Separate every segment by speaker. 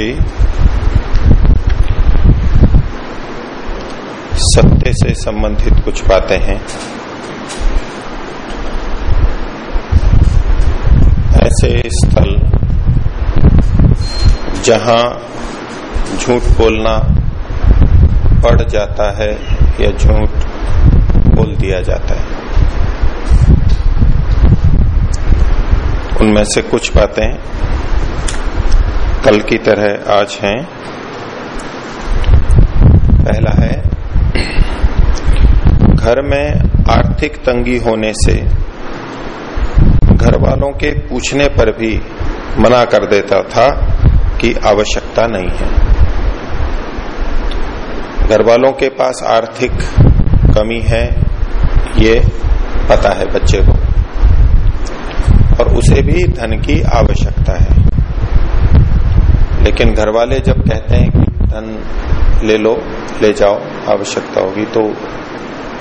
Speaker 1: की सत्य से संबंधित कुछ बातें हैं। ऐसे स्थल जहाँ झूठ बोलना पड़ जाता है या झूठ बोल दिया जाता है। उनमें से कुछ बातें कल की तरह आज हैं। पहला है, घर में आर्थिक तंगी होने से घर वालों के पूछने पर भी मना कर देता था कि आवश्यकता नहीं है। घर वालों के पास आर्थिक कमी है, ये पता है बच्चे को, और उसे भी धन की आवश्यकता है। लेकिन घर वाले जब कहते हैं कि धन ले लो, ले जाओ, आवश्यकता होगी तो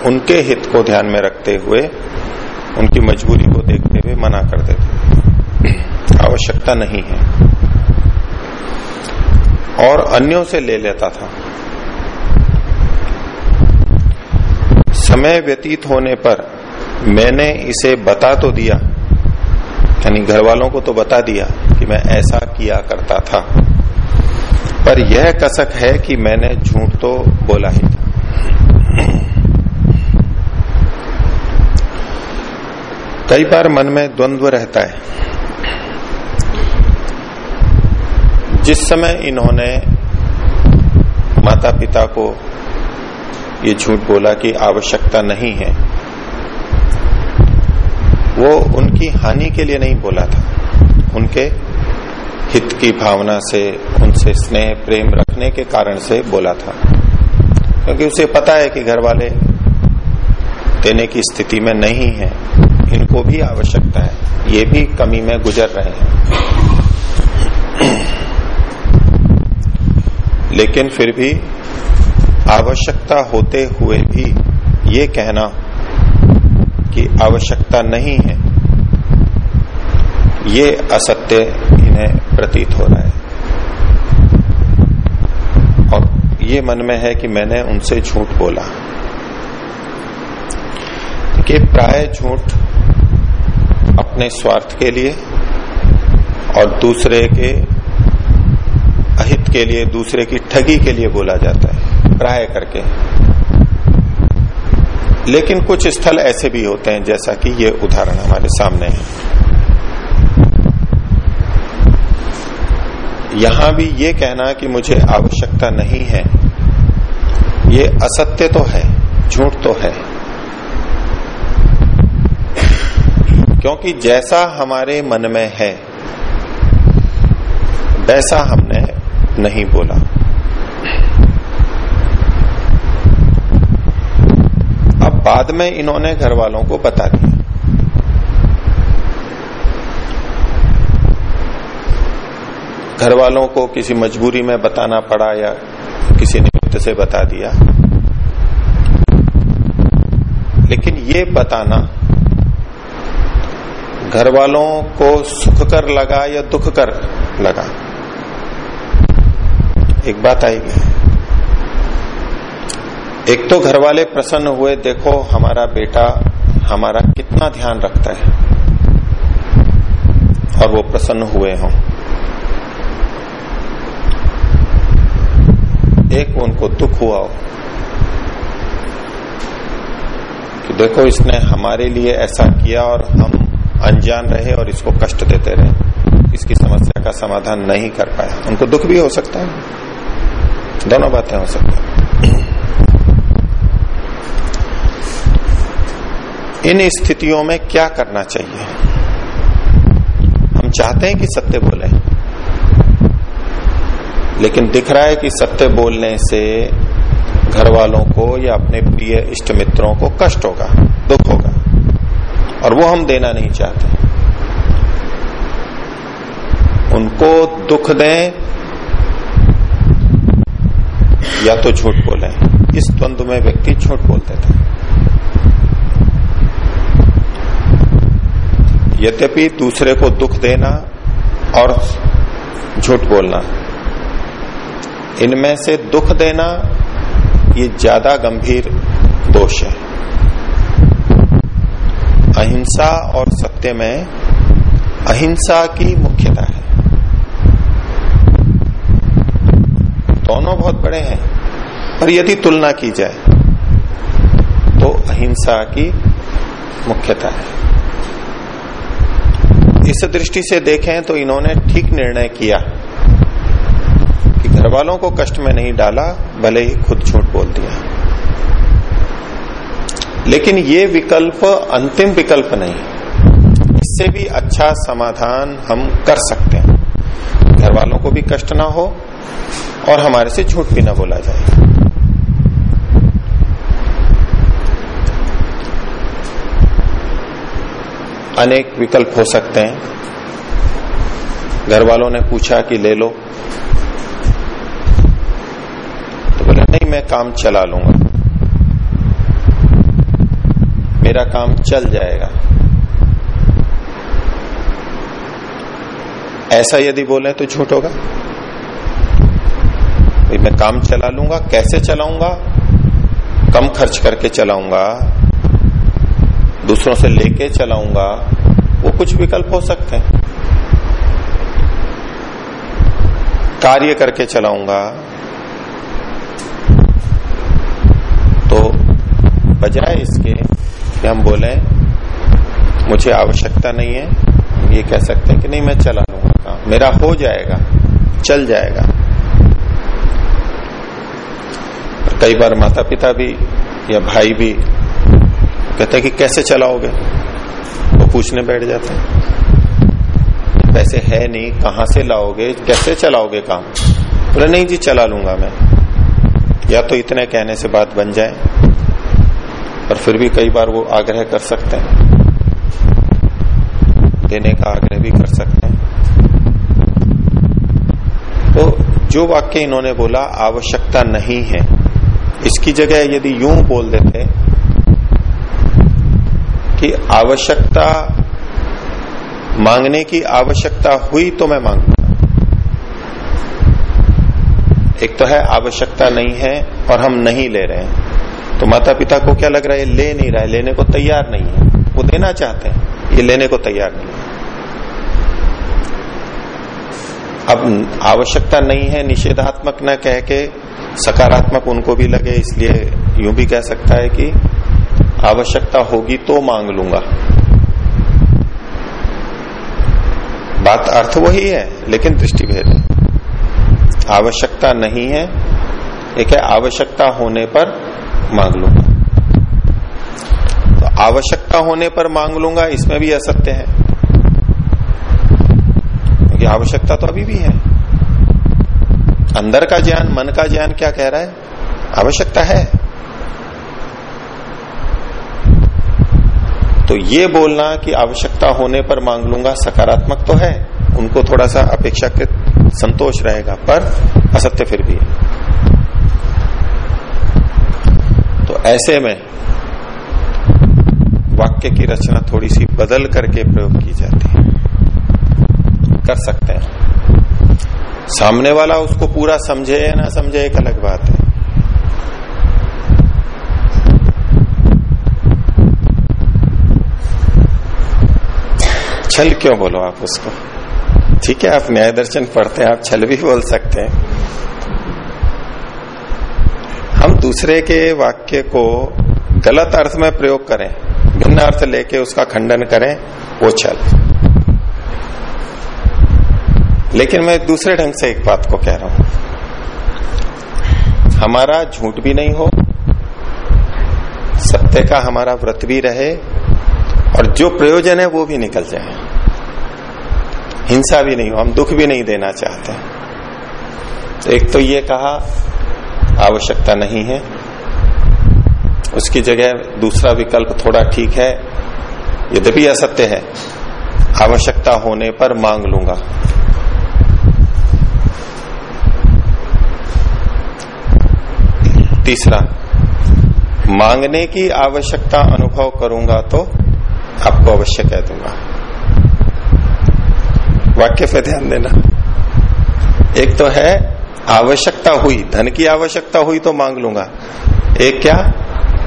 Speaker 1: उनके हित को ध्यान में रखते हुए, उनकी मजबूरी को देखते हुए मना कर देते आवश्यकता नहीं है। और अन्यों से ले लेता था। समय व्यतीत होने पर मैंने इसे बता तो दिया, यानी घर वालों को तो बता दिया कि मैं ऐसा किया करता था। पर यह कसक है कि मैंने झूठ तो बोला ही था। कई बार मन में द्वंद्व रहता है। जिस समय इन्होंने माता पिता को ये झूठ बोला कि आवश्यकता नहीं है, वो उनकी हानि के लिए नहीं बोला था। उनके हित की भावना से, उनसे स्नेह, प्रेम रखने के कारण से बोला था। क्योंकि उसे पता है कि घर वाले देने की स्थिति में नहीं है। इनको भी आवश्यकता है। ये भी कमी में गुजर रहे हैं। लेकिन फिर भी आवश्यकता होते हुए भी ये कहना कि आवश्यकता नहीं है, ये असत्य इन्हें प्रतीत हो रहा है। और ये मन में है कि मैंने उनसे झूठ बोला। कि प्राय झूठ अपने स्वार्थ के लिए और दूसरे के अहित के लिए, दूसरे की ठगी के लिए बोला जाता है, प्राय करके। लेकिन कुछ स्थल ऐसे भी होते हैं जैसा कि ये उदाहरण हमारे सामने है। यहाँ भी ये कहना कि मुझे आवश्यकता नहीं है। ये असत्य तो है, झूठ तो है। क्योंकि जैसा हमारे मन में है, वैसा हमने नहीं बोला। अब बाद में इन्होंने घर वालों को बता दिया। घर वालों को किसी मजबूरी में बताना पड़ा या किसी निमित्त से बता दिया? लेकिन ये बताना घर वालों को सुख कर लगा या दुख कर लगा? एक बात आएगी एक तो घर वाले प्रसन्न हुए, देखो हमारा बेटा हमारा कितना ध्यान रखता है और वो प्रसन्न हुए हों। एक उनको दुख हुआ हो। कि देखो, इसने हमारे लिए ऐसा किया और हम अनजान रहे और इसको कष्ट देते रहे। इसकी समस्या का समाधान नहीं कर पाया उनको दुख भी हो सकता है। दोनों बातें हो सकती है। इन स्थितियों में क्या करना चाहिए? हम चाहते हैं कि सत्य बोले। लेकिन दिख रहा है कि सत्य बोलने से घर वालों को या अपने प्रिय इष्ट मित्रों को कष्ट होगा, दुख होगा, और वो हम देना नहीं चाहते। उनको दुख दें या तो झूठ बोले। इस द्वंद्व में व्यक्ति झूठ बोल देता है यद्यपि दूसरे को दुख देना और झूठ बोलना इनमें से दुख देना ये ज़्यादा गंभीर दोष है। अहिंसा और सत्य में अहिंसा की मुख्यता है। दोनों बहुत बड़े हैं, पर यदि तुलना की जाए तो अहिंसा की मुख्यता है। इस दृष्टि से देखें तो इन्होंने ठीक निर्णय किया। वालों को कष्ट में नहीं डाला, भले ही खुद झूठ बोल दिया। लेकिन ये विकल्प अंतिम विकल्प नहीं। इससे भी अच्छा समाधान हम कर सकते हैं। घर वालों को भी कष्ट ना हो और हमारे से झूठ भी ना बोला जाए। अनेक विकल्प हो सकते हैं। घर वालों ने पूछा कि ले लो। मैं काम चला लूँगा। मेरा काम चल जाएगा। ऐसा यदि बोले तो झूठ होगा। मैं काम चला लूँगा, कैसे चलाऊँगा? कम खर्च करके चलाऊँगा, दूसरों से लेके चलाऊँगा, वो कुछ विकल्प हो सकते हैं। कार्य करके चलाऊँगा तो बजाय इसके कि हम बोले, मुझे आवश्यकता नहीं है, ये कह सकते हैं कि नहीं, मैं चला लूँगा काम। मेरा हो जाएगा, चल जाएगा। कई बार माता पिता भी या भाई भी कहते हैं कि कैसे चलाओगे? वो पूछने बैठ जाते हैं, पैसे है नहीं, कहाँ से लाओगे? कैसे चलाओगे काम? बोले, नहीं जी, चला लूँगा मैं। या तो इतने कहने से बात बन जाए पर फिर भी कई बार वो आग्रह कर सकते हैं। देने का आग्रह भी कर सकते हैं। तो जो वाक्य इन्होंने बोला, आवश्यकता नहीं है। इसकी जगह यदि यूँ बोल देते कि आवश्यकता, मांगने की आवश्यकता हुई तो मैं मांगूँगा। एक तो है, आवश्यकता नहीं है और हम नहीं ले रहे हैं। तो माता पिता को क्या लग रहा है ले नहीं रहा है, लेने को तैयार नहीं है। वो देना चाहते हैं, ये लेने को तैयार नहीं है। अब आवश्यकता नहीं है, निषेधात्मक न कह के सकारात्मक उनको भी लगे, इसलिए यूँ भी कह सकता है कि आवश्यकता होगी तो मांग लूँगा। बात अर्थ वही है, लेकिन दृष्टि भेद है। आवश्यकता नहीं है, एक है आवश्यकता होने पर मांग लूँगा तो आवश्यकता होने पर मांग लूँगा, इसमें भी असत्य है। क्योंकि आवश्यकता तो अभी भी है। अंदर का ज्ञान, मन का ज्ञान क्या कह रहा है? आवश्यकता है। तो ये बोलना कि आवश्यकता होने पर मांग लूँगा, सकारात्मक तो है। उनको थोड़ा सा अपेक्षाकृत संतोष रहेगा, पर असत्य फिर भी है तो ऐसे में वाक्य की रचना थोड़ी सी बदल करके प्रयोग की जाती है। कर सकते हैं। सामने वाला उसको पूरा समझे या ना समझे, एक अलग बात है। छल क्यों बोलो आप उसको? ठीक है, आप न्याय दर्शन पढ़ते हैं, आप छल भी बोल सकते हैं। हम दूसरे के वाक्य को गलत अर्थ में प्रयोग करें, भिन्न अर्थ लेके उसका खंडन करें, वो चल। लेकिन मैं दूसरे ढंग से एक बात को कह रहा हूँ। हमारा झूठ भी नहीं हो, सत्य का हमारा व्रत भी रहे, और जो प्रयोजन है वो भी निकल जाए। हिंसा भी नहीं हो, हम दुख भी नहीं देना चाहते। तो एक तो ये कहा आवश्यकता नहीं है। उसकी जगह दूसरा विकल्प थोड़ा ठीक है। यद्यपि असत्य है, आवश्यकता होने पर मांग लूँगा। तीसरा, मांगने की आवश्यकता अनुभव करूँगा तो आपको अवश्य कह दूँगा। वाक्य पे ध्यान देना। एक तो है आवश्यकता हुई, धन की आवश्यकता हुई तो मांग लूँगा। एक क्या?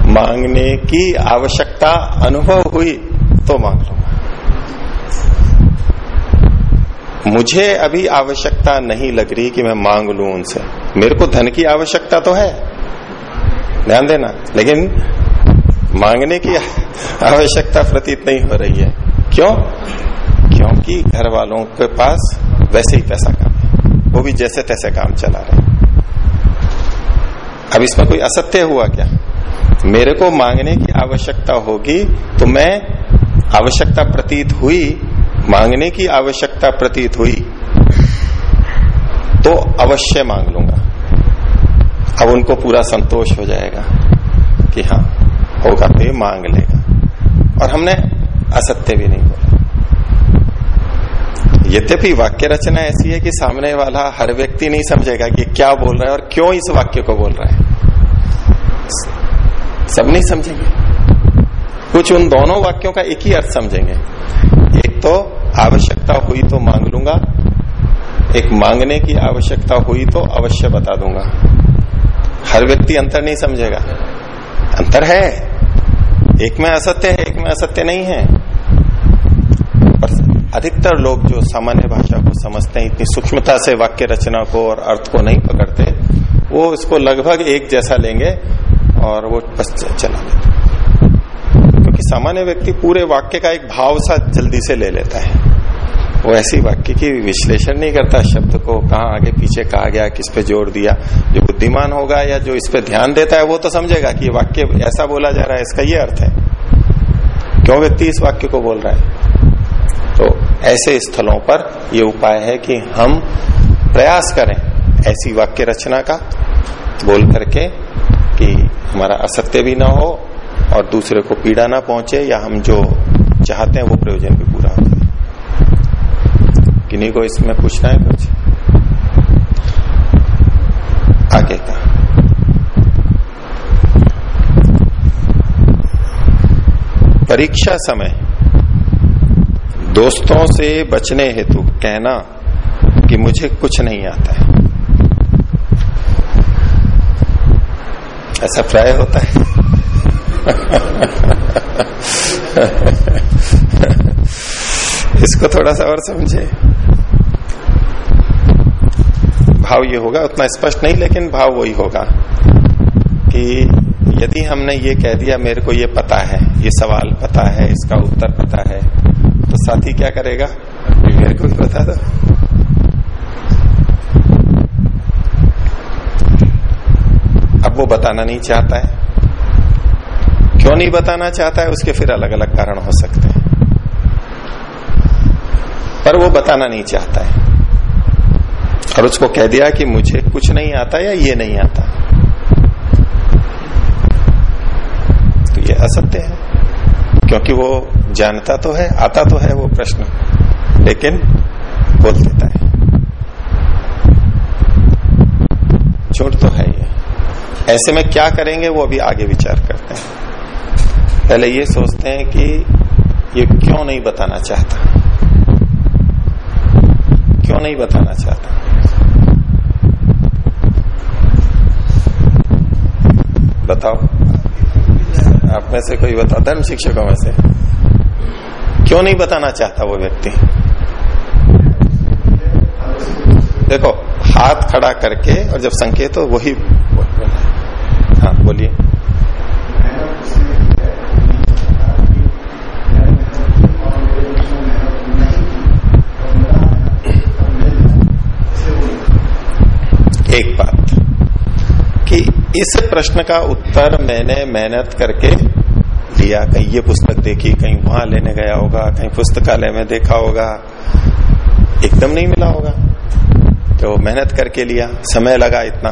Speaker 1: मांगने की आवश्यकता अनुभव हुई तो मांग लूँगा। मुझे अभी आवश्यकता नहीं लग रही कि मैं मांग लू उनसे। मेरे को धन की आवश्यकता तो है। ध्यान देना। लेकिन मांगने की आवश्यकता प्रतीत नहीं हो रही है। क्यों? क्योंकि घर वालों के पास वैसे ही पैसा काम वो भी जैसे तैसे काम चला रहे अब इसमें कोई असत्य हुआ क्या? मेरे को मांगने की आवश्यकता होगी तो मैं आवश्यकता प्रतीत हुई, मांगने की आवश्यकता प्रतीत हुई तो अवश्य मांग लूँगा। अब उनको पूरा संतोष हो जाएगा कि हाँ होगा तो ये मांग लेगा। और हमने असत्य भी नहीं बोला। यद्यपि वाक्य रचना ऐसी है कि सामने वाला हर व्यक्ति नहीं समझेगा कि क्या बोल रहा है और क्यों इस वाक्य को बोल रहा है। सब नहीं समझेंगे। कुछ उन दोनों वाक्यों का एक ही अर्थ समझेंगे। एक तो आवश्यकता हुई तो मांग लूँगा, एक मांगने की आवश्यकता हुई तो अवश्य बता दूँगा। हर व्यक्ति अंतर नहीं समझेगा। अंतर है। एक में असत्य है, एक में असत्य नहीं है। अधिकतर लोग जो सामान्य भाषा को समझते हैं, इतनी सूक्ष्मता से वाक्य रचना को और अर्थ को नहीं पकड़ते, वो इसको लगभग एक जैसा लेंगे और वो बस चला लेते क्योंकि सामान्य व्यक्ति पूरे वाक्य का एक भाव सा जल्दी से ले लेता है। वो ऐसी वाक्य की विश्लेषण नहीं करता, शब्द को कहा आगे पीछे कहा गया, किस पे जोड़ दिया, जो बुद्धिमान होगा या जो इस पे ध्यान देता है, वो तो समझेगा कि वाक्य ऐसा बोला जा रहा है, इसका ये अर्थ है। क्यों व्यक्ति इस वाक्य को बोल रहा है? तो ऐसे स्थलों पर ये उपाय है कि हम प्रयास करें ऐसी वाक्य रचना का, बोल करके कि हमारा असत्य भी ना हो और दूसरे को पीड़ा ना पहुँचे या हम जो चाहते हैं वो प्रयोजन भी पूरा हो जाए। किन्हीं को इसमें पूछना है कुछ? आगे का। परीक्षा समय। दोस्तों से बचने हेतु कहना कि मुझे कुछ नहीं आता है। ऐसा प्राय होता है। इसको थोड़ा सा और समझे। भाव ये होगा, उतना स्पष्ट नहीं, लेकिन भाव वही होगा कि यदि हमने ये कह दिया, मेरे को ये पता है, ये सवाल पता है, इसका उत्तर पता है तो साथी क्या करेगा? मेरे को भी बता दो। अब वो बताना नहीं चाहता है। क्यों नहीं बताना चाहता है? उसके फिर अलग अलग कारण हो सकते हैं। पर वो बताना नहीं चाहता है। और उसको कह दिया कि मुझे कुछ नहीं आता या ये नहीं आता। तो ये असत्य है। क्योंकि वो जानता तो है, आता तो है वो प्रश्न, लेकिन बोल देता है। झूठ तो है ये ऐसे में क्या करेंगे, वो अभी आगे विचार करते हैं। पहले ये सोचते हैं कि ये क्यों नहीं बताना चाहता? क्यों नहीं बताना चाहता? बताओ। आप में से कोई बताओ धर्म शिक्षकों में से। क्यों नहीं बताना चाहता वो व्यक्ति? देखो, हाथ खड़ा करके और जब संकेत हो, वही हाँ बोलिए। एक बात। इस प्रश्न का उत्तर मैंने मेहनत करके लिया। कहीं ये पुस्तक देखी, कहीं वहाँ लेने गया होगा, कहीं पुस्तकालय में देखा होगा। एकदम नहीं मिला होगा। तो मेहनत करके लिया, समय लगा इतना।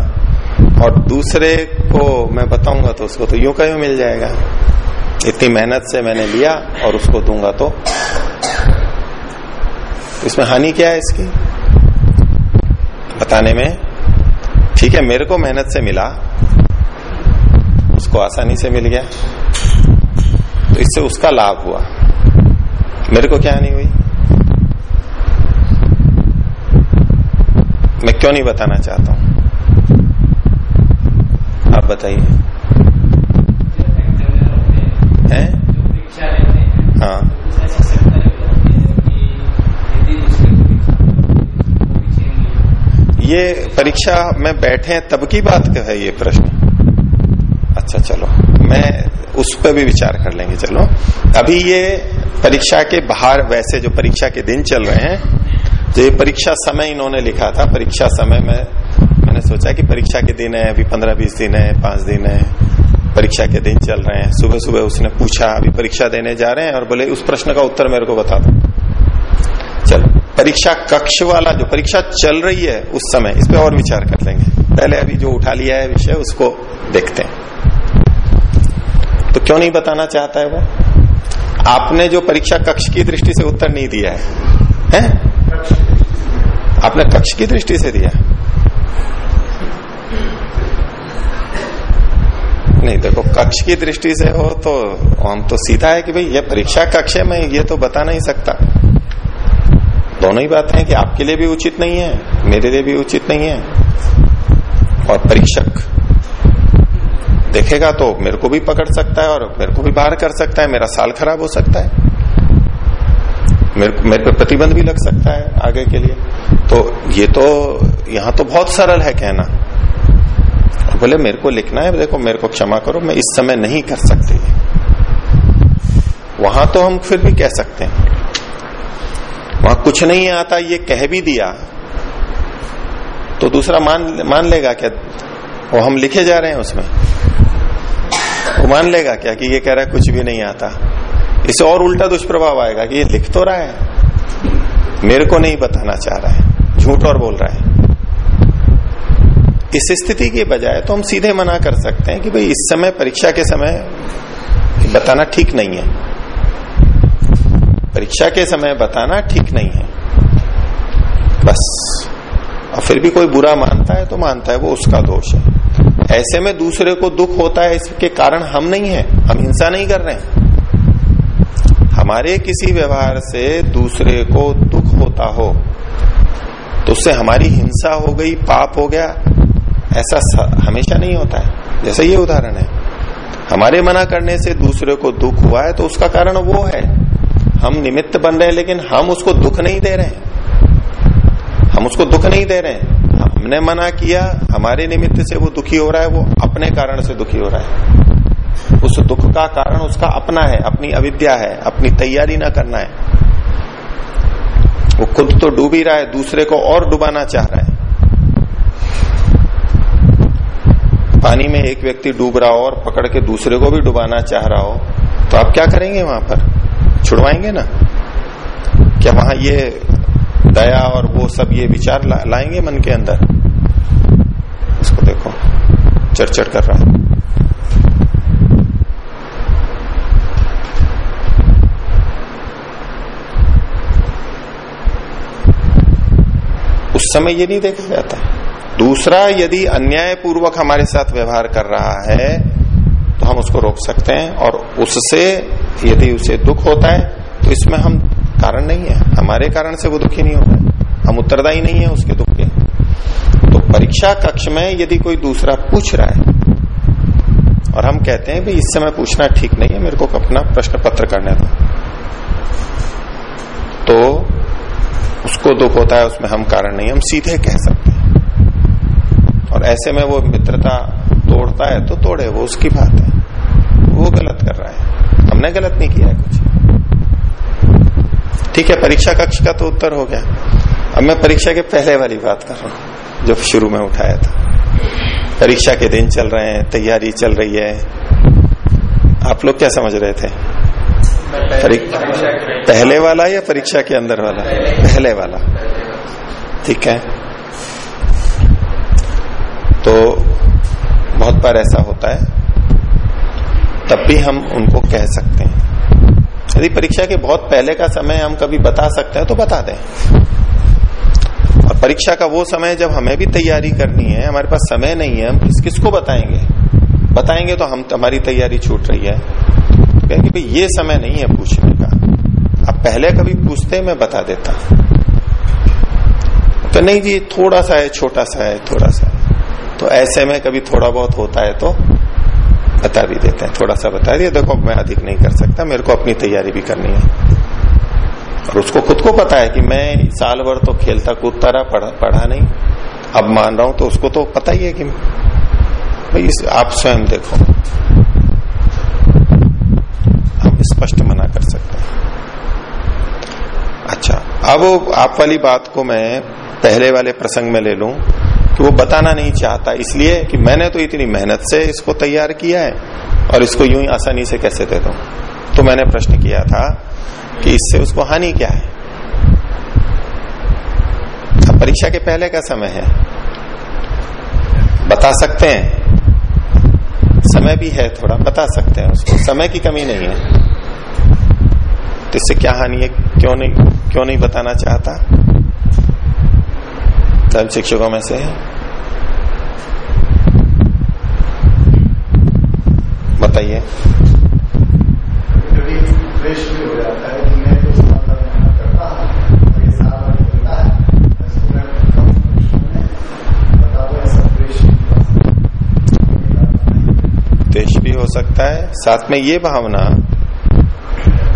Speaker 1: और दूसरे को मैं बताऊँगा तो उसको तो यूँ कहीं मिल जाएगा। इतनी मेहनत से मैंने लिया और उसको दूँगा तो। इसमें हानि क्या है इसकी? बताने में? ठीक है, मेरे को मेहनत से मिला। उसको आसानी से मिल गया। तो इससे उसका लाभ हुआ। मेरे को क्या हानि हुई? मैं क्यों नहीं बताना चाहता हूँ? आप बताइए। हैं? हाँ। ये परीक्षा में बैठे तब की बात है ये प्रश्न। अच्छा चलो। मैं उस पर भी विचार कर लेंगे, चलो। अभी ये परीक्षा के बाहर, वैसे जो परीक्षा के दिन चल रहे हैं तो ये परीक्षा समय इन्होंने लिखा था। परीक्षा समय में मैंने सोचा कि परीक्षा के दिन है, अभी पंद्रह बीस दिन है, पाँच दिन है। परीक्षा के दिन चल रहे हैं। सुबह सुबह उसने पूछा, अभी परीक्षा देने जा रहे हैं? और बोले, उस प्रश्न का उत्तर मेरे को बता दो। चलो, परीक्षा कक्ष वाला जो परीक्षा चल रही है उस समय, इस पर और विचार कर लेंगे। पहले अभी जो उठा लिया है विषय, उसको देखते हैं। तो क्यों नहीं बताना चाहता है वो? आपने जो परीक्षा कक्ष की दृष्टि से उत्तर नहीं दिया है, है? आपने कक्ष की दृष्टि से दिया। नहीं देखो कक्ष की दृष्टि से हो तो हम तो सीधा है कि भाई ये परीक्षा कक्ष है मैं ये तो बता नहीं सकता। दोनों ही बातें हैं कि आपके लिए भी उचित नहीं है मेरे लिए भी उचित नहीं है। और परीक्षक देखेगा तो मेरे को भी पकड़ सकता है और मेरे को भी बाहर कर सकता है, मेरा साल खराब हो सकता है। मेरे मेरे पे प्रतिबंध भी लग सकता है आगे के लिए। तो ये तो यहाँ तो बहुत सरल है कहना। बोले, मेरे को लिखना है, देखो मेरे को क्षमा करो, मैं इस समय नहीं कर सकती। वहाँ तो हम फिर भी कह सकते हैं। वहाँ कुछ नहीं आता, ये कह भी दिया। तो दूसरा मान मान लेगा क्या? वो हम लिखे जा रहे हैं उसमें। मान लेगा क्या कि ये कह रहा है कुछ भी नहीं आता? इसे और उल्टा दुष्प्रभाव आएगा कि ये लिख तो रहा है। मेरे को नहीं बताना चाह रहा है। झूठ और बोल रहा है। इस स्थिति के बजाय तो हम सीधे मना कर सकते हैं कि भाई इस समय, परीक्षा के समय बताना ठीक नहीं है। परीक्षा के समय बताना ठीक नहीं है। बस। और फिर भी कोई बुरा मानता है तो मानता है वो उसका दोष है। ऐसे में दूसरे को दुख होता है, इसके कारण हम नहीं है, हम हिंसा नहीं कर रहे हैं। हमारे किसी व्यवहार से दूसरे को दुख होता हो तो उससे हमारी हिंसा हो गई, पाप हो गया, ऐसा हमेशा नहीं होता है। जैसे ये उदाहरण है, हमारे मना करने से दूसरे को दुख हुआ है तो उसका कारण वो है। हम निमित्त बन रहे हैं, लेकिन हम उसको दुख नहीं दे रहे हैं। हम उसको दुख नहीं दे रहे हैं। हमने मना किया, हमारे निमित्त से वो दुखी हो रहा है, वो अपने कारण से दुखी हो रहा है। उस दुख का कारण उसका अपना है, अपनी अविद्या है, अपनी तैयारी ना करना है। वो खुद तो डूब ही रहा है, दूसरे को और डुबाना चाह रहा है। पानी में एक व्यक्ति डूब रहा हो और पकड़ के दूसरे को भी डुबाना चाह रहा हो तो आप क्या करेंगे वहाँ पर? छुड़वाएँगे ना? क्या वहाँ ये दया और वो सब ये विचार ला, लाएँगे मन के अंदर? इसको देखो। चरचर कर रहा है। उस समय ये नहीं देखा जाता दूसरा यदि अन्याय पूर्वक हमारे साथ व्यवहार कर रहा है तो हम उसको रोक सकते हैं और उससे यदि उसे दुख होता है तो इसमें हम कारण नहीं है। हमारे कारण से वो दुखी नहीं होता हम उत्तरदायी नहीं है उसके दुख के। तो परीक्षा कक्ष में यदि कोई दूसरा पूछ रहा है, और हम कहते हैं भी इस समय पूछना ठीक नहीं है, मेरे को अपना प्रश्न पत्र करने दो। तो उसको दुख होता है, उसमें हम कारण नहीं हम सीधे कह सकते हैं। और ऐसे में वो मित्रता तोड़ता है तो तोड़े, वो उसकी बात है। वो गलत कर रहा है। हमने गलत नहीं किया है कुछ। ठीक है, परीक्षा कक्ष का तो उत्तर हो गया। अब मैं परीक्षा के पहले वाली बात कर रहा हूँ, जो शुरू में उठाया था। परीक्षा के दिन चल रहे हैं, तैयारी चल रही है। आप लोग क्या समझ रहे थे? पहले वाला या परीक्षा के अंदर वाला? पहले वाला। ठीक है। तो बहुत बार ऐसा होता है, तब भी हम उनको कह सकते हैं। यदि परीक्षा के बहुत पहले का समय हम कभी बता सकते हैं तो बता दें। और परीक्षा का वो समय जब हमें भी तैयारी करनी है, हमारे पास समय नहीं है, हम किस, किसको बताएँगे? बताएँगे तो हम, हमारी तैयारी छूट रही है। तो कहेंगे भाई, ये समय नहीं है पूछने का। आप पहले कभी पूछते मैं बता देता तो नहीं जी, थोड़ा सा है, छोटा सा है, थोड़ा सा है। तो ऐसे में कभी थोड़ा बहुत होता है तो बता भी देते हैं। थोड़ा सा बता दिया देखो मैं अधिक नहीं कर सकता मेरे को अपनी तैयारी भी करनी है। और उसको खुद को पता है कि मैं साल भर तो खेलता कूदता रहा पढ़ा, पढ़ा नहीं। अब मान रहा हूँ तो उसको तो पता ही है कि भाई इस आप स्वयं देखो। हम स्पष्ट मना कर सकते हैं। अच्छा अब आप वाली बात को मैं पहले वाले प्रसंग में ले लूँ। कि वो बताना नहीं चाहता। इसलिए कि मैंने तो इतनी मेहनत से इसको तैयार किया है और इसको यूँ ही आसानी से कैसे दे दू? तो मैंने प्रश्न किया था कि इससे उसको हानि क्या है? परीक्षा के पहले का समय है। बता सकते हैं? समय भी है थोड़ा, बता सकते हैं उसको। समय की कमी नहीं है। तो इससे क्या हानि है? क्यों नहीं क्यों नहीं बताना चाहता? सब शिक्षकों में से? बताइए। द्वेष भी हो सकता है। साथ में ये भावना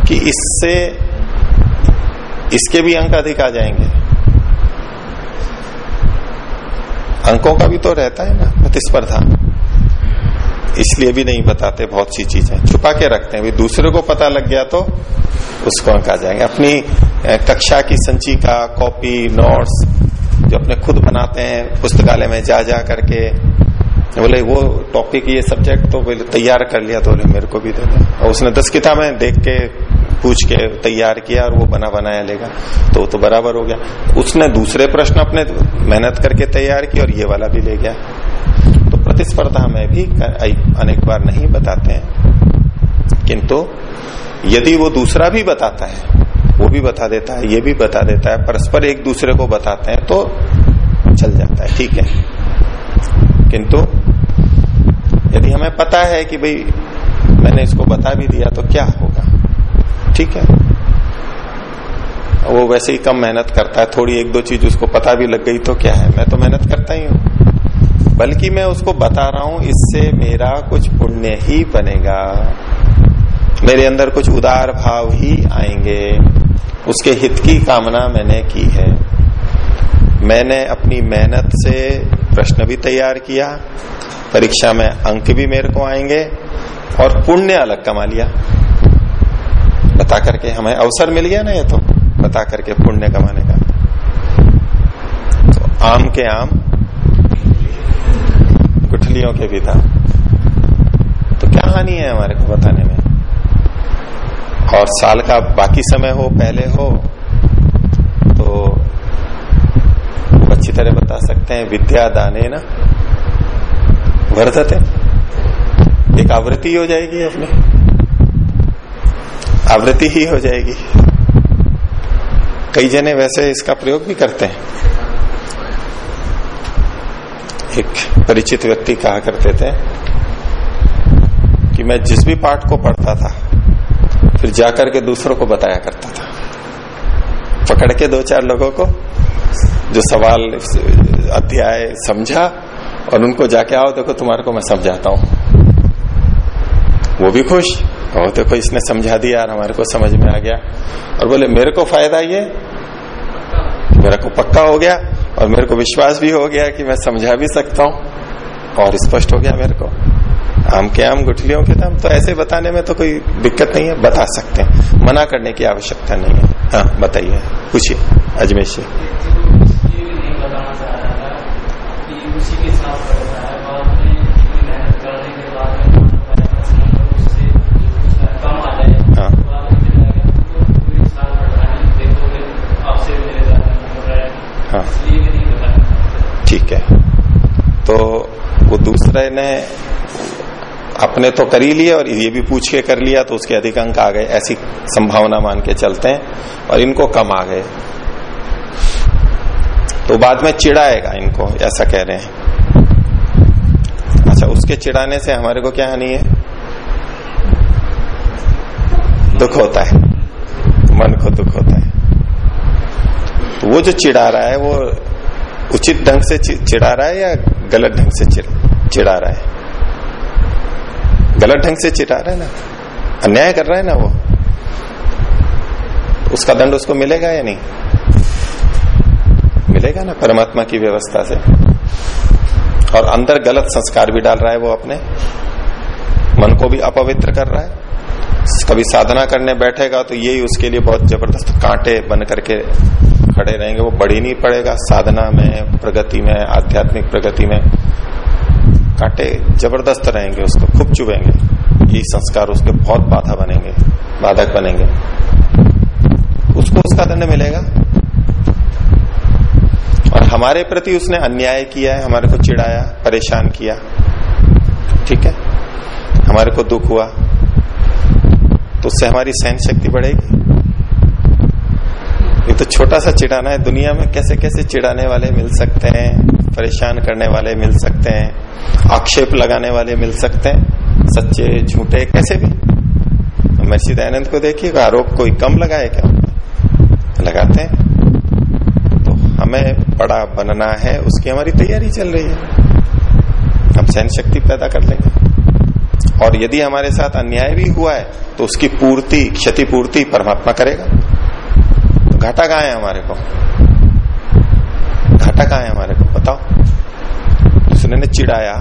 Speaker 1: कि इससे इसके भी अंक अधिक आ जाएँगे। अंकों का भी तो रहता है ना, प्रतिस्पर्धा। इसलिए भी नहीं बताते, बहुत सी चीज़ें। छुपा के रखते हैं। दूसरे को पता लग गया तो उसको अंक आ जाएँगे। अपनी कक्षा की संचिका, कॉपी, नोट्स जो अपने खुद बनाते हैं, पुस्तकालय में जा जा करके, बोले, वो टॉपिक, ये सब्जेक्ट तो बोले तैयार कर लिया तो बोले, मेरे को भी दे दे। और उसने दस किताबें देख के पूछ के तैयार किया और वो बना बनाया लेगा। तो तो बराबर हो गया। उसने दूसरे प्रश्न अपने मेहनत करके तैयार किया और ये वाला भी ले गया। तो प्रतिस्पर्धा में भी अनेक बार नहीं बताते हैं। किंतु यदि वो दूसरा भी बताता है, वो भी बता देता है, ये भी बता देता है, परस्पर एक दूसरे को बताते हैं तो चल जाता है, ठीक है। किंतु यदि हमें पता है कि भाई मैंने इसको बता भी दिया तो क्या होगा? ठीक है? वो वैसे ही कम मेहनत करता है, थोड़ी एक दो चीज़ उसको पता भी लग गई तो क्या है? मैं तो मेहनत करता ही हूँ। बल्कि मैं उसको बता रहा हूँ, इससे मेरा कुछ पुण्य ही बनेगा। मेरे अंदर कुछ उदार भाव ही आएँगे। उसके हित की कामना मैंने की है। मैंने अपनी मेहनत से प्रश्न भी तैयार किया, परीक्षा में अंक भी मेरे को आएँगे और पुण्य अलग कमा लिया। बता करके हमें अवसर मिल गया ना ये तो बता करके पुण्य कमाने का। तो आम के आम, गुठलियों के भी था तो क्या हानि है हमारे को बताने में? और साल का बाकी समय हो, पहले हो तो अच्छी तरह बता सकते हैं, विद्या दाने ना, वर्धते। एक आवृत्ति हो जाएगी अपनी। आवृत्ति ही हो जाएगी। कई जने वैसे इसका प्रयोग भी करते हैं। एक परिचित व्यक्ति कहा करते थे कि मैं जिस भी पाठ को पढ़ता था, फिर जाकर के दूसरों को बताया करता था। पकड़ के दो चार लोगों को जो सवाल, अध्याय समझा और उनको जाके, आओ देखो, तुम्हारे को मैं समझाता हूँ। वो भी खुश। और देखो इसने समझा दिया और हमारे को समझ में आ गया। और बोले, मेरे को फ़ायदा ये, मेरा को पक्का हो गया और मेरे को विश्वास भी हो गया कि मैं समझा भी सकता हूँ और स्पष्ट हो गया मेरे को। आम के आम, गुठलियों के दाम तो ऐसे बताने में तो कोई दिक्कत नहीं है, बता सकते हैं। मना करने की आवश्यकता नहीं है। हाँ बताइए, पूछिए अजमेश जी हाँ हाँ ठीक है तो वो दूसरे ने अपने तो कर ही लिया और ये भी पूछ के कर लिया तो उसके अधिक अंक आ गए, ऐसी संभावना मान के चलते हैं और इनको कम आ गए। तो बाद में चिड़ाएगा इनको, ऐसा कह रहे हैं। अच्छा उसके चिड़ाने से हमारे को क्या हानि है? दुख होता है। मन को दुख होता है। तो वो जो चिड़ा रहा है, वो उचित ढंग से चिड़ा रहा है या गलत ढंग से चिढ़ा रहा है। गलत ढंग से चिढ़ा रहा है ना? अन्याय कर रहा है ना वो? उसका दंड उसको मिलेगा या नहीं? मिलेगा ना परमात्मा की व्यवस्था से। और अंदर गलत संस्कार भी डाल रहा है वो अपने। मन को भी अपवित्र कर रहा है। कभी साधना करने बैठेगा तो यही उसके लिए बहुत ज़बरदस्त कांटे बन करके खड़े रहेंगे। वो बढ़ नहीं पड़ेगा। साधना में, प्रगति में, आध्यात्मिक प्रगति में। कांटे ज़बरदस्त रहेंगे, उसको खूब चुभेंगे। ये संस्कार, उसके बहुत बाधा बनेंगे, बाधक बनेंगे। उसको उसका दंड मिलेगा। और हमारे प्रति उसने अन्याय किया है, हमारे को चिढ़ाया, परेशान किया। ठीक है? हमारे को दुख हुआ। तो उससे हमारी सहन शक्ति बढ़ेगी। ये तो छोटा सा चिढ़ाना है। दुनिया में कैसे कैसे चिढ़ाने वाले मिल सकते हैं? परेशान करने वाले मिल सकते हैं, आक्षेप लगाने वाले मिल सकते हैं, सच्चे झूठे कैसे भी। महर्षि दयानंद को देखिए आरोप कोई कम लगाए क्या? लगाते हैं। तो हमें बड़ा बनना है, उसकी हमारी तैयारी चल रही है। हम सहन शक्ति पैदा कर लेंगे। और यदि हमारे साथ अन्याय भी हुआ है तो उसकी पूर्ति, क्षतिपूर्ति परमात्मा करेगा। तो घाटा कहा है हमारे को? घाटा कहा है हमारे को बताओ? दूसरे ने चिढ़ाया।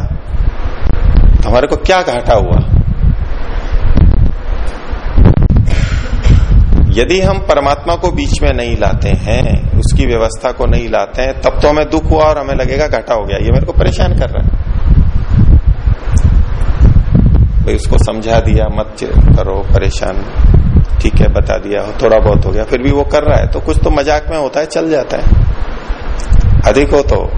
Speaker 1: तो हमारे को क्या घाटा हुआ? यदि हम परमात्मा को बीच में नहीं लाते हैं, उसकी व्यवस्था को नहीं लाते हैं, तब तो हमें दुख हुआ और हमें लगेगा घाटा हो गया। ये मेरे को परेशान कर रहा है। भाई, उसको समझा दिया, मत करो, परेशान। ठीक है, बता दिया, थोड़ा बहुत हो गया। फिर भी वो कर रहा है तो कुछ तो मज़ाक में होता है, चल जाता है। अधिक हो तो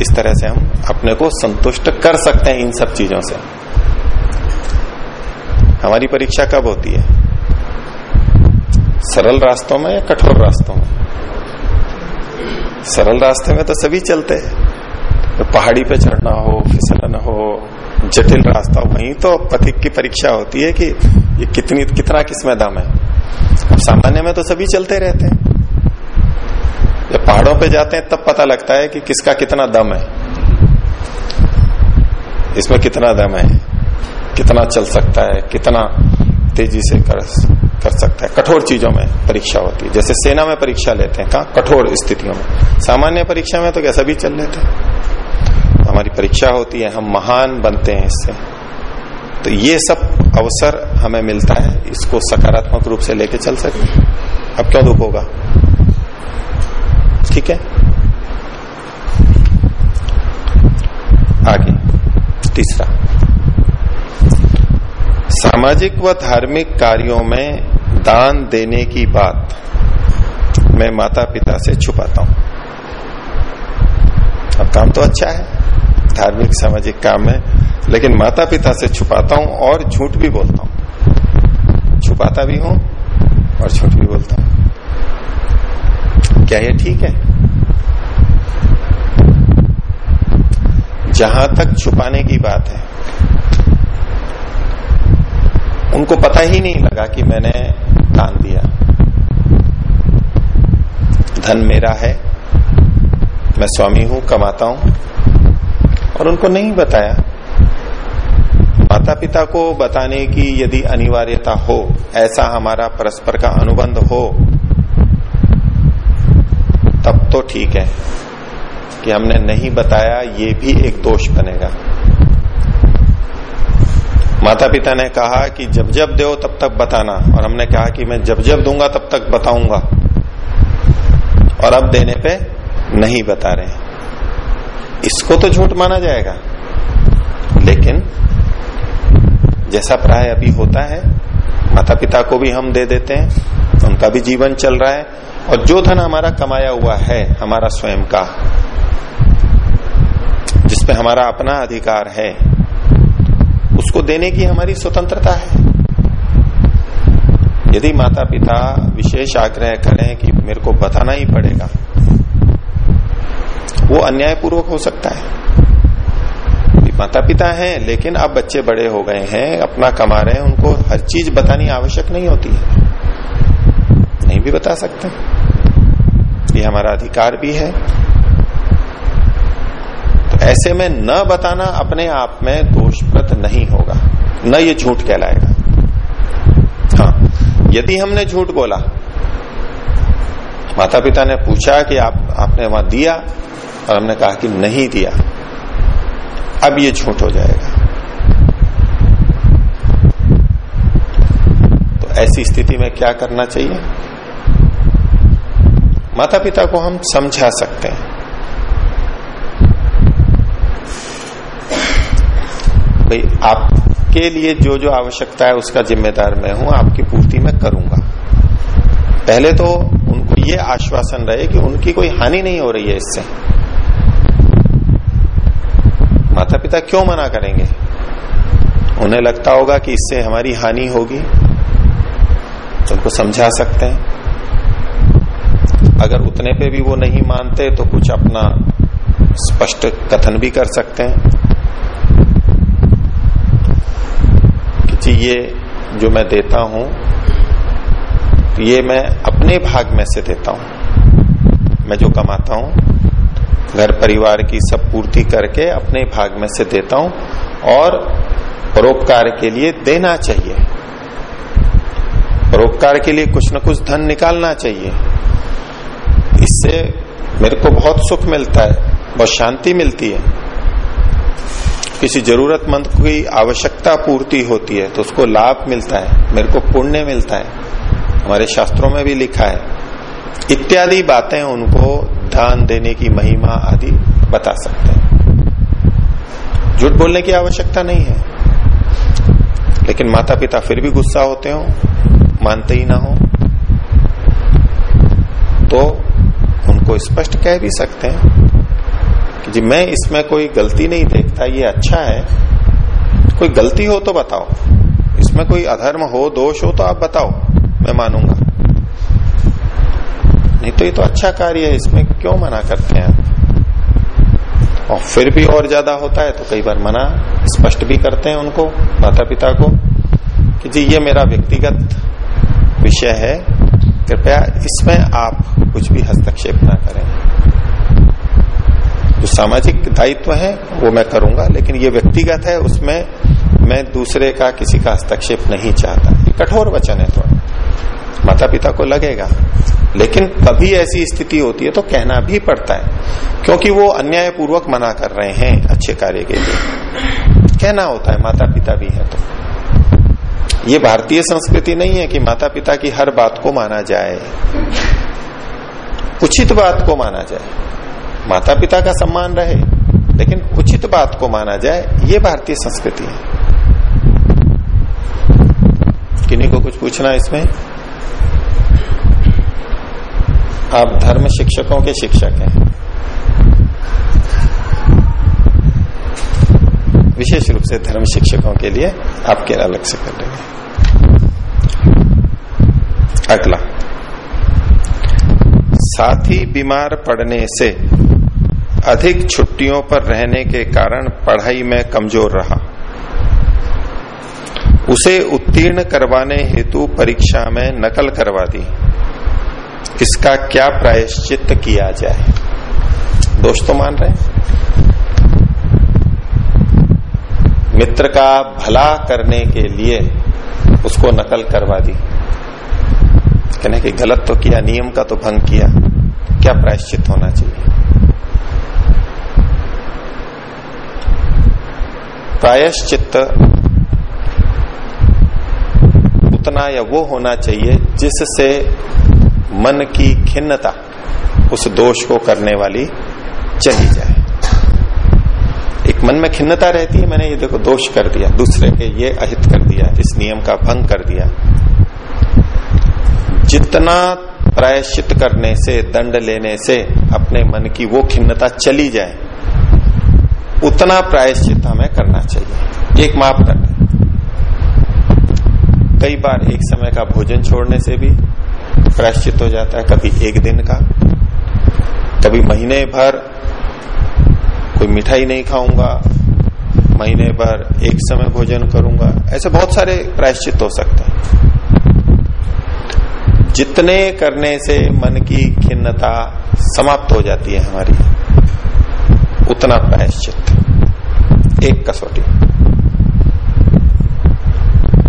Speaker 1: इस तरह से हम अपने को संतुष्ट कर सकते हैं इन सब चीज़ों से। हमारी परीक्षा कब होती है? सरल रास्तों में या कठोर रास्तों में? सरल रास्ते में तो सभी चलते हैं। तो पहाड़ी पे चढ़ना हो, फिसलन हो, जटिल रास्ता हो, वहीं तो पथिक की परीक्षा होती है कि ये कितनी, कितना किसमें दम है। सामान्य में तो सभी चलते रहते हैं। जब पहाड़ों पे जाते हैं, तब पता लगता है कि किसका कितना दम है। इसमें कितना दम है, कितना चल सकता है, कितना तेज़ी से कर कर सकता है। कठोर चीज़ों में परीक्षा होती है। जैसे सेना में परीक्षा लेते हैं, कहा? कठोर स्थितियों में। सामान्य परीक्षा में तो कैसा भी चल लेते हैं। हमारी परीक्षा होती है, हम महान बनते हैं इससे। तो ये सब अवसर हमें मिलता है, इसको सकारात्मक रूप से लेके चल सकते अब क्यों दुख होगा? ठीक है? आगे, तीसरा। सामाजिक व धार्मिक कार्यों में दान देने की बात मैं माता पिता से छुपाता हूँ। अब काम तो अच्छा है, धार्मिक सामाजिक काम है, लेकिन माता पिता से छुपाता हूँ और झूठ भी बोलता हूँ। छुपाता भी हूँ और झूठ भी बोलता हूँ। क्या ये ठीक है? जहाँ तक छुपाने की बात है, उनको पता ही नहीं लगा कि मैंने दान दिया। धन मेरा है, मैं स्वामी हूँ, कमाता हूँ। और उनको नहीं बताया। माता पिता को बताने की यदि अनिवार्यता हो, ऐसा हमारा परस्पर का अनुबंध हो तो ठीक है कि हमने नहीं बताया, ये भी एक दोष बनेगा। माता पिता ने कहा कि जब जब दो, तब तक बताना। और हमने कहा कि मैं जब जब दूँगा, तब तक बताऊँगा। और अब देने पे नहीं बता रहे इसको तो झूठ माना जाएगा। लेकिन जैसा प्राय अभी होता है माता पिता को भी हम दे देते हैं, उनका भी जीवन चल रहा है। और जो धन हमारा कमाया हुआ है, हमारा स्वयं का जिसपे हमारा अपना अधिकार है, उसको देने की हमारी स्वतंत्रता है। यदि माता पिता विशेष आग्रह करें कि मेरे को बताना ही पड़ेगा, वो अन्यायपूर्वक हो सकता है। माता पिता हैं, लेकिन अब बच्चे बड़े हो गए हैं, अपना कमा रहे हैं, उनको हर चीज़ बतानी आवश्यक नहीं होती है। नहीं भी बता सकते। ये हमारा अधिकार भी है। तो ऐसे में न बताना अपने आप में दोषप्रद नहीं होगा। न ये झूठ कहलाएगा। हाँ यदि हमने झूठ बोला माता पिता ने पूछा कि आप, आपने वहाँ दिया और हमने कहा कि नहीं दिया, अब ये झूठ हो जाएगा। तो ऐसी स्थिति में क्या करना चाहिए? माता पिता को हम समझा सकते हैं। भाई, आपके लिए जो जो आवश्यकता है, उसका जिम्मेदार मैं हूँ, आपकी पूर्ति मैं करूँगा। पहले तो उनको ये आश्वासन रहे कि उनकी कोई हानि नहीं हो रही है इससे। माता पिता क्यों मना करेंगे? उन्हें लगता होगा कि इससे हमारी हानि होगी। तो उनको समझा सकते हैं। अगर उतने पे भी वो नहीं मानते तो कुछ अपना स्पष्ट कथन भी कर सकते हैं। कि जी ये जो मैं देता हूँ, ये मैं अपने भाग में से देता हूँ। मैं जो कमाता हूँ, घर परिवार की सब पूर्ति करके अपने भाग में से देता हूँ और परोपकार के लिए देना चाहिए। परोपकार के लिए कुछ न कुछ धन निकालना चाहिए। इससे मेरे को बहुत सुख मिलता है, बहुत शांति मिलती है। किसी जरूरतमंद की आवश्यकता पूर्ति होती है तो उसको लाभ मिलता है, मेरे को पुण्य मिलता है। हमारे शास्त्रों में भी लिखा है। इत्यादि बातें उनको दान देने की महिमा आदि बता सकते हैं। झूठ बोलने की आवश्यकता नहीं है। लेकिन माता पिता फिर भी गुस्सा होते हो, मानते ही ना हो तो उनको स्पष्ट कह भी सकते हैं कि जी, मैं इसमें कोई गलती नहीं देखता, ये अच्छा है। कोई गलती हो तो बताओ। इसमें कोई अधर्म हो, दोष हो तो आप बताओ, मैं मानूँगा। नहीं तो ये तो अच्छा कार्य है, इसमें क्यों मना करते हैं और फिर भी और ज़्यादा होता है तो कई बार मना स्पष्ट भी करते हैं उनको माता पिता को, कि जी, ये मेरा व्यक्तिगत विषय है कृपया इसमें आप कुछ भी हस्तक्षेप ना करें। जो सामाजिक दायित्व है, वो मैं करूँगा, लेकिन ये व्यक्तिगत है, उसमें मैं दूसरे का किसी का हस्तक्षेप नहीं चाहता। ये कठोर वचन है थोड़ा माता पिता को लगेगा। लेकिन कभी ऐसी स्थिति होती है तो कहना भी पड़ता है, क्योंकि वो अन्याय पूर्वक मना कर रहे हैं अच्छे कार्य के लिए। कहना होता है माता पिता भी है तो। ये भारतीय संस्कृति नहीं है कि माता पिता की हर बात को माना जाए। उचित बात को माना जाए। माता पिता का सम्मान रहे, लेकिन उचित बात को माना जाए, ये भारतीय संस्कृति है। किन्हीं को कुछ पूछना इसमें? आप धर्म शिक्षकों के शिक्षक हैं। विशेष रूप से धर्म शिक्षकों के लिए आपके अलग से कर रहे अगला साथी बीमार पड़ने से अधिक छुट्टियों पर रहने के कारण पढ़ाई में कमज़ोर रहा। उसे उत्तीर्ण करवाने हेतु परीक्षा में नकल करवा दी। इसका क्या प्रायश्चित किया जाए? दोष तो मान रहे हैं? मित्र का भला करने के लिए उसको नकल करवा दी। कहने कि गलत तो किया, नियम का तो भंग किया, क्या प्रायश्चित होना चाहिए? प्रायश्चित उतना या वो होना चाहिए जिससे मन की खिन्नता उस दोष को करने वाली चली जाए। एक मन में खिन्नता रहती है, मैंने ये देखो दोष कर दिया, दूसरे के ये अहित कर दिया, इस नियम का भंग कर दिया। जितना प्रायश्चित करने से, दंड लेने से अपने मन की वो खिन्नता चली जाए, उतना प्रायश्चित हमें करना चाहिए। एक मापदंड कई बार एक समय का भोजन छोड़ने से भी प्रायश्चित हो जाता है, कभी एक दिन का, कभी महीने भर कोई मिठाई नहीं खाऊँगा, महीने भर एक समय भोजन करूँगा, ऐसे बहुत सारे प्रायश्चित हो सकते हैं। जितने करने से मन की खिन्नता समाप्त हो जाती है हमारी, उतना प्रायश्चित। एक कसौटी।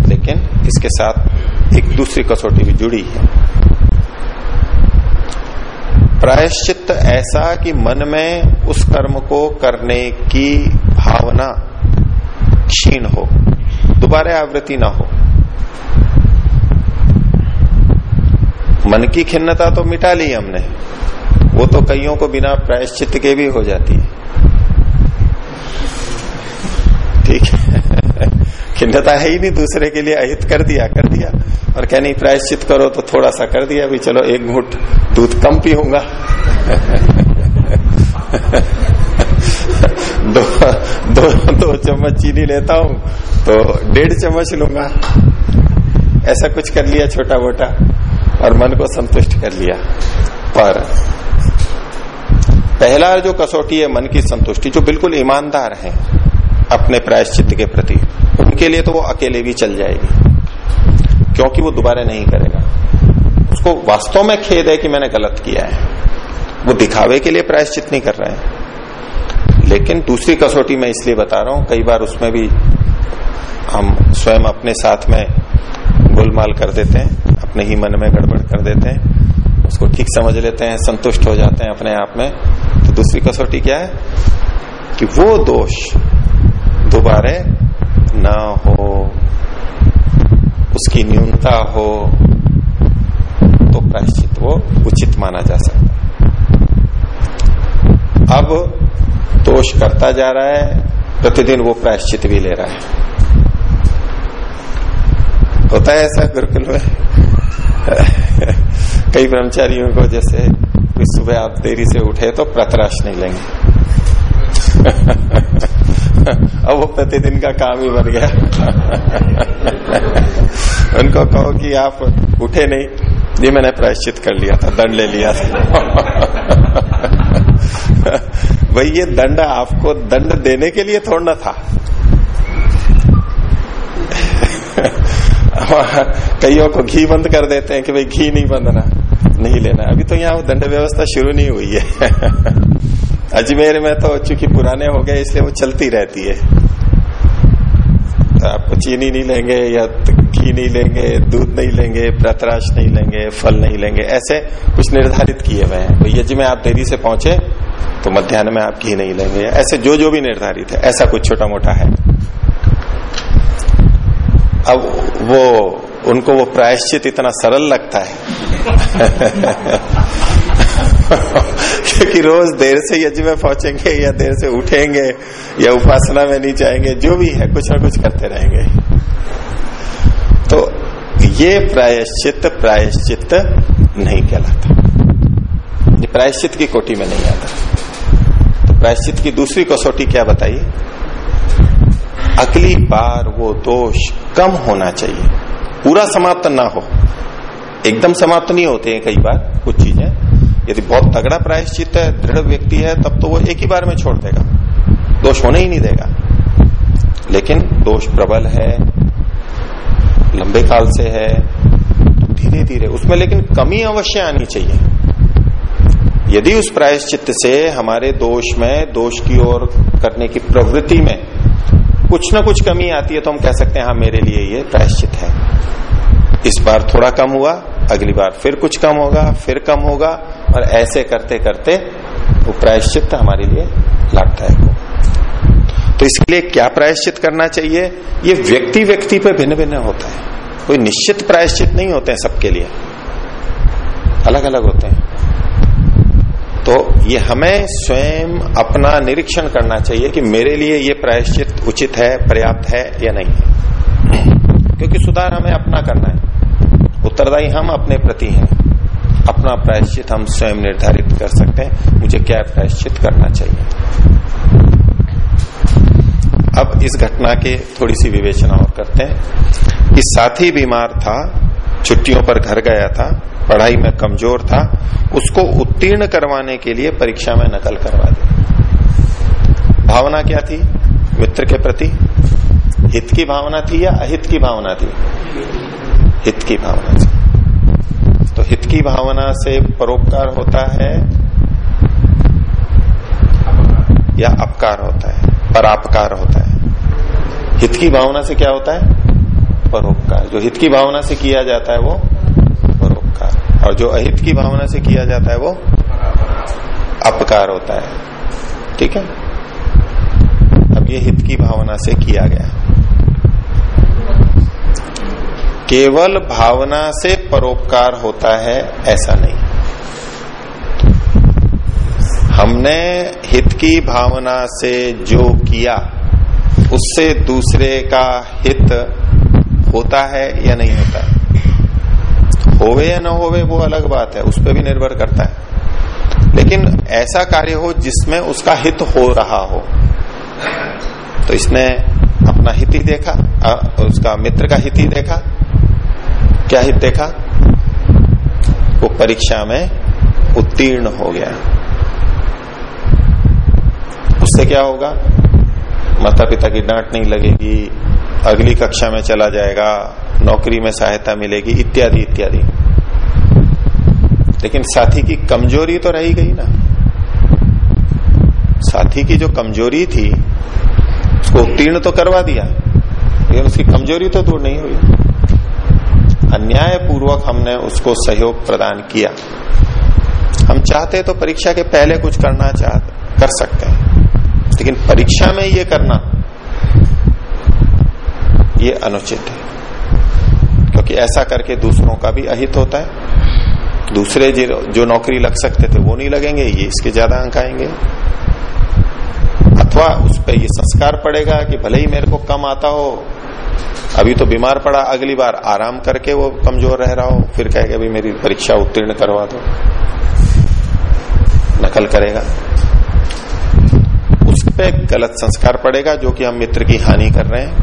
Speaker 1: लेकिन इसके साथ एक दूसरी कसौटी भी जुड़ी है। प्रायश्चित ऐसा कि मन में उस कर्म को करने की भावना क्षीण हो, दोबारा आवृत्ति ना हो। मन की खिन्नता तो मिटा ली हमने। वो तो कईयों को बिना प्रायश्चित के भी हो जाती है। ठीक है। खिन्नता है ही नहीं, दूसरे के लिए अहित कर दिया कर दिया। और क्या नहीं प्रायश्चित करो तो थोड़ा सा कर दिया भी चलो एक घूट दूध कम पीऊँगा। दो दो दो चम्मच चीनी लेता हूँ तो डेढ़ चम्मच लूँगा। ऐसा कुछ कर लिया छोटा मोटा और मन को संतुष्ट कर लिया। पर पहला जो कसौटी है, मन की संतुष्टि, जो बिल्कुल ईमानदार है अपने प्रायश्चित के प्रति, उनके लिए तो वो अकेले भी चल जाएगी, क्योंकि वो दोबारा नहीं करेगा। उसको वास्तव में खेद है कि मैंने गलत किया है। वो दिखावे के लिए प्रायश्चित नहीं कर रहे हैं। लेकिन दूसरी कसौटी मैं इसलिए बता रहा हूँ, कई बार उसमें भी हम स्वयं अपने साथ में गोलमाल कर देते हैं, अपने ही मन में गड़बड़ कर देते हैं, उसको ठीक समझ लेते हैं, संतुष्ट हो जाते हैं अपने आप में। तो दूसरी कसौटी क्या है? कि वो दोष दोबारे ना हो, उसकी न्यूनता हो तो प्रायश्चित वो उचित माना जा सकता है। अब दोष करता जा रहा है, प्रतिदिन वो प्रायश्चित भी ले रहा है। होता है ऐसा गुरुकुल में कई ब्रह्मचारियों को जैसे सुबह आप देरी से उठे तो प्रतराश नहीं लेंगे। अब वो प्रतिदिन का काम ही बन गया। उनको कहो कि आप उठे नहीं। ये मैंने प्रायश्चित कर लिया था, दंड ले लिया था। भाई ये दंड आपको दंड देने के लिए थोड़ा था। कईयों को घी बंद कर देते हैं कि भाई घी नहीं बंदना, नहीं लेना। अभी तो यहाँ दंड व्यवस्था शुरू नहीं हुई है। अजमेर में तो चूँकि पुराने हो गए, इसलिए वो चलती रहती है। आप चीनी नहीं लेंगे या घी नहीं लेंगे, दूध नहीं लेंगे प्रतराश नहीं लेंगे, फल नहीं लेंगे, ऐसे कुछ निर्धारित किए हुए हैं। तो यज्ञ में आप देरी से पहुँचे तो मध्यान्ह में आप घी नहीं लेंगे। ऐसे जो जो भी निर्धारित है, ऐसा कुछ छोटा मोटा है। अब वो, उनको वो प्रायश्चित इतना सरल लगता है। क्योंकि रोज देर से यज्ञ में पहुँचेंगे या देर से उठेंगे या उपासना में नहीं जाएँगे, जो भी है, कुछ ना कुछ करते रहेंगे। तो ये प्रायश्चित प्रायश्चित नहीं कहलाता। ये प्रायश्चित की कोटि में नहीं आता। तो प्रायश्चित की दूसरी कसौटी क्या बताइए? अगली बार वो दोष कम होना चाहिए। पूरा समाप्त ना हो। एकदम समाप्त नहीं होते हैं कई बार कुछ चीज़ें। यदि बहुत तगड़ा प्रायश्चित है, दृढ़ व्यक्ति है, तब तो वो एक ही बार में छोड़ देगा। दोष होने ही नहीं देगा। लेकिन दोष प्रबल है, लंबे काल से है धीरे धीरे उसमें लेकिन कमी अवश्य आनी चाहिए। यदि उस प्रायश्चित से हमारे दोष में, दोष की ओर करने की प्रवृत्ति में कुछ ना कुछ कमी आती है तो हम कह सकते हैं हाँ मेरे लिए ये प्रायश्चित है। इस बार थोड़ा कम हुआ, अगली बार फिर कुछ कम होगा, फिर कम होगा, और ऐसे करते करते वो प्रायश्चित हमारे लिए लाभदायक हो। तो इसके लिए क्या प्रायश्चित करना चाहिए? ये व्यक्ति व्यक्ति पर भिन्न भिन्न होता है। कोई निश्चित प्रायश्चित नहीं होते हैं सबके लिए। अलग अलग होते हैं। तो ये हमें स्वयं अपना निरीक्षण करना चाहिए कि मेरे लिए ये प्रायश्चित उचित है, पर्याप्त है या नहीं। है क्योंकि सुधार हमें अपना करना है। उत्तरदायी हम अपने प्रति हैं। अपना प्रायश्चित हम स्वयं निर्धारित कर सकते हैं। मुझे क्या प्रायश्चित करना चाहिए? अब इस घटना के थोड़ी सी विवेचना और करते हैं। कि साथी बीमार था, छुट्टियों पर घर गया था, पढ़ाई में कमज़ोर था उसको उत्तीर्ण करवाने के लिए परीक्षा में नकल करवा दी। भावना क्या थी? मित्र के प्रति? हित की भावना थी या अहित की भावना थी? हित की भावना थी। तो हित की भावना से परोपकार होता है या अपकार होता है? परापकार होता है। हित की भावना से क्या होता है? परोपकार। जो हित की भावना से किया जाता है वो और जो अहित की भावना से किया जाता है वो अपकार होता है। ठीक है? अब ये हित की भावना से किया गया केवल भावना से परोपकार होता है, ऐसा नहीं। हमने हित की भावना से जो किया, उससे दूसरे का हित होता है या नहीं होता है? होवे या ना होवे वो अलग बात है उस पर भी निर्भर करता है। लेकिन ऐसा कार्य हो जिसमें उसका हित हो रहा हो। तो इसने अपना हित ही देखा आ, उसका मित्र का हित ही देखा। क्या हित देखा? वो परीक्षा में उत्तीर्ण हो गया। उससे क्या होगा? माता पिता की डांट नहीं लगेगी, अगली कक्षा में चला जाएगा, नौकरी में सहायता मिलेगी, इत्यादि इत्यादि। लेकिन साथी की कमज़ोरी तो रही गई ना। साथी की जो कमज़ोरी थी, उसको उत्तीर्ण तो करवा दिया, लेकिन उसकी कमज़ोरी तो दूर नहीं हुई। अन्याय पूर्वक हमने उसको सहयोग प्रदान किया। हम चाहते तो परीक्षा के पहले कुछ करना चाह, कर सकते हैं। लेकिन परीक्षा में ये करना, ये अनुचित है। क्योंकि ऐसा करके दूसरों का भी अहित होता है। दूसरे जो नौकरी लग सकते थे, वो नहीं लगेंगे, ये इसके ज़्यादा अंक आएँगे। अथवा उस पर ये संस्कार पड़ेगा कि भले ही मेरे को कम आता हो, अभी तो बीमार पड़ा, अगली बार आराम करके वो कमज़ोर रह रहा हो, फिर कहेगा भी मेरी परीक्षा उत्तीर्ण करवा दो। नकल करेगा। पर गलत संस्कार पड़ेगा, जो कि हम मित्र की हानि कर रहे हैं।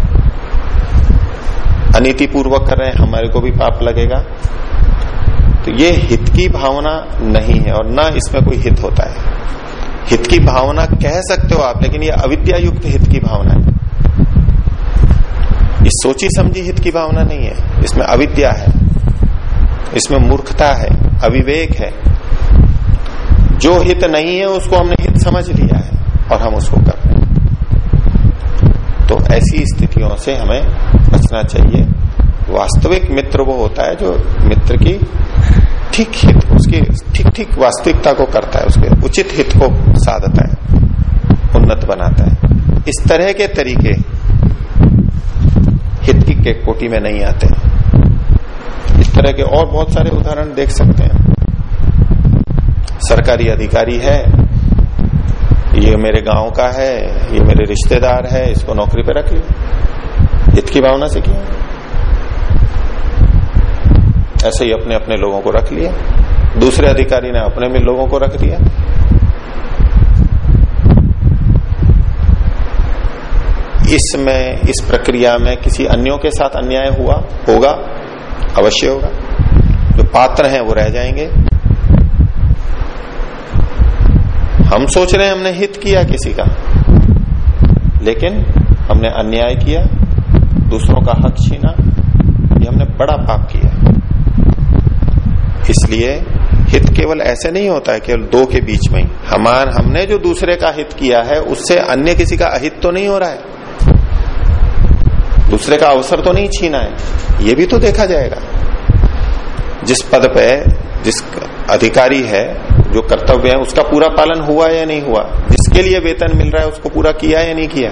Speaker 1: अनिति पूर्वक कर रहे हैं, हमारे को भी पाप लगेगा। तो ये हित की भावना नहीं है, और ना इसमें कोई हित होता है। हित की भावना कह सकते हो आप, लेकिन ये अविद्या युक्त हित की भावना है। ये सोची समझी हित की भावना नहीं है। इसमें अविद्या है, इसमें मूर्खता है, अविवेक है। जो हित नहीं है, उसको हमने हित समझ लिया है। और हम उसको कर रहे हैं। तो ऐसी स्थितियों से हमें बचना चाहिए। वास्तविक मित्र वो होता है जो मित्र की ठीक हित, उसकी ठीक ठीक वास्तविकता को करता है, उसके उचित हित को साधता है, उन्नत बनाता है। इस तरह के तरीके हित की कोटि में नहीं आते। इस तरह के और बहुत सारे उदाहरण देख सकते हैं। सरकारी अधिकारी है ये मेरे गाँव का है, ये मेरे रिश्तेदार है, इसको नौकरी पे रख लिया। हित की भावना से किया। ऐसे ही अपने अपने लोगों को रख लिया। दूसरे अधिकारी ने अपने में लोगों को रख दिया। इसमें, इस प्रक्रिया में किसी अन्यों के साथ अन्याय हुआ, होगा, अवश्य होगा। जो पात्र हैं वो रह जाएँगे। हम सोच रहे हैं हमने हित किया किसी का। लेकिन हमने अन्याय किया, दूसरों का हक छीना, ये हमने बड़ा पाप किया। इसलिए हित केवल ऐसे नहीं होता है केवल दो के बीच में ही। हमार, हमने जो दूसरे का हित किया है, उससे अन्य किसी का अहित तो नहीं हो रहा है। दूसरे का अवसर तो नहीं छीना है। ये भी तो देखा जाएगा। जिस पद पे, जिस अधिकारी है जो कर्तव्य है, उसका पूरा पालन हुआ या नहीं हुआ? जिसके लिए वेतन मिल रहा है, उसको पूरा किया या नहीं किया?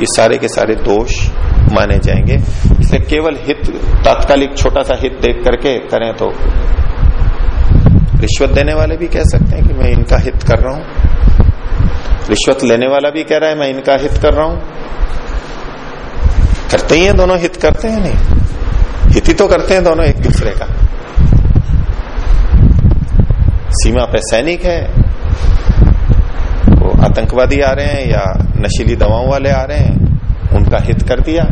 Speaker 1: ये सारे के सारे दोष माने जाएँगे। इसलिए केवल हित, तात्कालिक छोटा सा हित देख करके करें तो रिश्वत देने वाले भी कह सकते हैं कि मैं इनका हित कर रहा हूँ। रिश्वत लेने वाला भी कह रहा है, मैं इनका हित कर रहा हूँ। करते ही हैं, दोनों हित करते हैं, नहीं? हित ही तो करते हैं, दोनों एक दूसरे का। सीमा पे सैनिक है, वो आतंकवादी आ रहे हैं या नशीली दवाओं वाले आ रहे हैं, उनका हित कर दिया।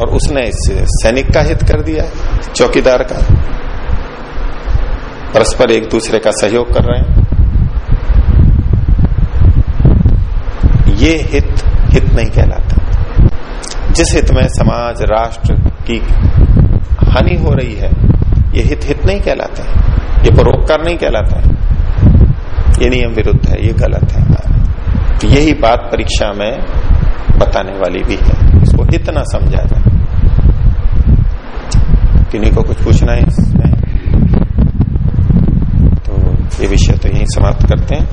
Speaker 1: और उसने इस सैनिक का हित कर दिया, चौकीदार का। परस्पर एक दूसरे का सहयोग कर रहे हैं। ये हित हित नहीं कहलाता। जिस हित में समाज, राष्ट्र की हानि हो रही है ये हित हित नहीं कहलाता ये परोपकार नहीं कहलाता है। ये नियम विरुद्ध है, ये गलत है। तो यही बात परीक्षा में बताने वाली भी है। इसको हित ना समझा जाए। किन्हीं को कुछ पूछना है इसमें? तो ये विषय तो यही समाप्त करते हैं।